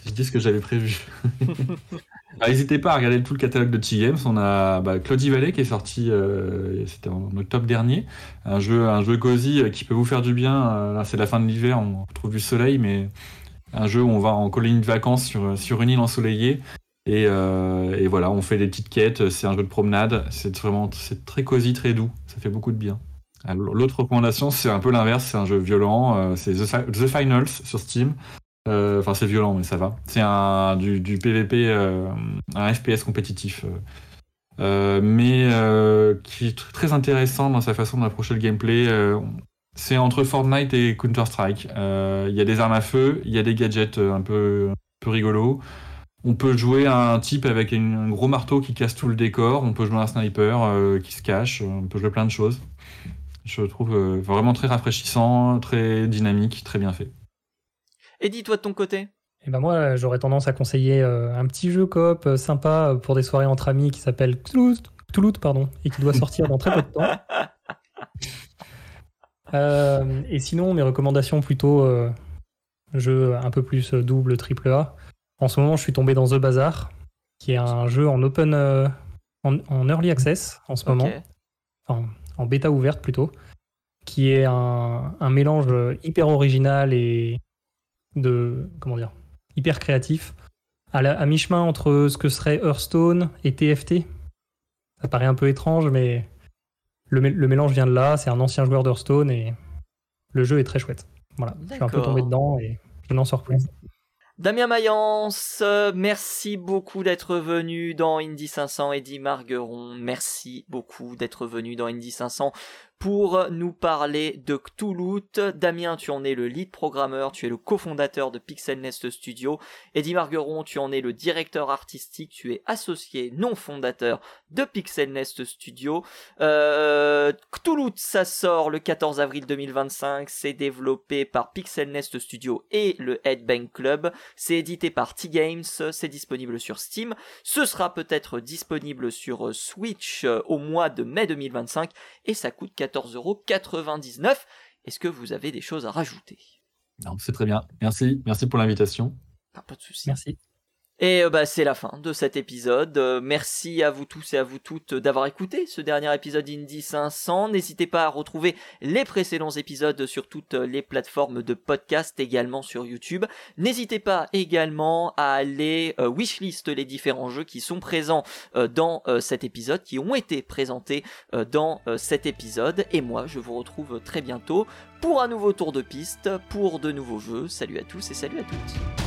si je dis ce que j'avais prévu. N'hésitez pas à regarder tout le catalogue de T-Games. On a bah, Claudie Valley qui est sorti, euh, c'était en octobre dernier. Un jeu, un jeu cosy euh, qui peut vous faire du bien. Euh, là, c'est la fin de l'hiver, on retrouve du soleil, mais un jeu où on va en colonie de vacances sur, sur une île ensoleillée. Et, et voilà, on fait des petites quêtes. C'est un jeu de promenade. C'est vraiment c'est très cosy, très doux. Ça fait beaucoup de bien. L'autre recommandation, c'est un peu l'inverse. C'est un jeu violent. c'est The Finals sur Steam. Euh, enfin, c'est violent, mais ça va. C'est un du, PVP, euh, un FPS compétitif, euh, mais qui est très intéressant dans sa façon d'approcher le gameplay. c'est entre Fortnite et Counter Strike. Il y a des armes à feu, il y a des gadgets un peu, peu rigolos. On peut jouer à un type avec un gros marteau qui casse tout le décor. On peut jouer à un sniper qui se cache. On peut jouer plein de choses. Je trouve vraiment très rafraîchissant, très dynamique, très bien fait. Et dis-toi de ton côté eh ben moi, j'aurais tendance à conseiller euh, un petit jeu coop euh, sympa euh, pour des soirées entre amis qui s'appelle Toulouse, pardon, et qui doit sortir dans très peu de temps. et sinon, mes recommandations plutôt jeu un peu plus double, triple A. En ce moment, je suis tombé dans The Bazaar, qui est un jeu en open, en, early access en ce moment, enfin, en bêta ouverte plutôt, qui est un, un mélange hyper original et de comment dire hyper créatif à, mi-chemin entre ce que serait Hearthstone et TFT. Ça paraît un peu étrange, mais le, mélange vient de là. C'est un ancien joueur d'Hearthstone et le jeu est très chouette. Voilà, je suis un peu tombé dedans et je n'en sors plus. Damien Mayence, merci beaucoup d'être venu dans Indy 500. Eddie Margueron, merci beaucoup d'être venu dans Indy 500 pour nous parler de Cthulhu. Damien, tu en es le lead programmeur, tu es le cofondateur de Pixel Nest Studio. Eddie Margueron, tu en es le directeur artistique, tu es associé, non fondateur de Pixel Nest Studio. Euh, ça sort le 14 avril 2025, c'est développé par Pixel Nest Studio et le Headbang Club. C'est édité par T-Games, c'est disponible sur Steam. Ce sera peut-être disponible sur Switch euh, au mois de mai 2025 et ça coûte 14,99€. Est-ce que vous avez des choses à rajouter? Non, c'est très bien. Merci, merci pour l'invitation. pas de souci. Merci. Et euh, bah, c'est la fin de cet épisode. Euh, merci à vous tous et à vous toutes d'avoir écouté ce dernier épisode Indie 500. N'hésitez pas à retrouver les précédents épisodes sur toutes les plateformes de podcast, également sur YouTube. N'hésitez pas également à aller euh, wishlist les différents jeux qui sont présents dans cet épisode, qui ont été présentés dans cet épisode. Et moi, je vous retrouve très bientôt pour un nouveau tour de piste, pour de nouveaux jeux. Salut à tous et salut à toutes.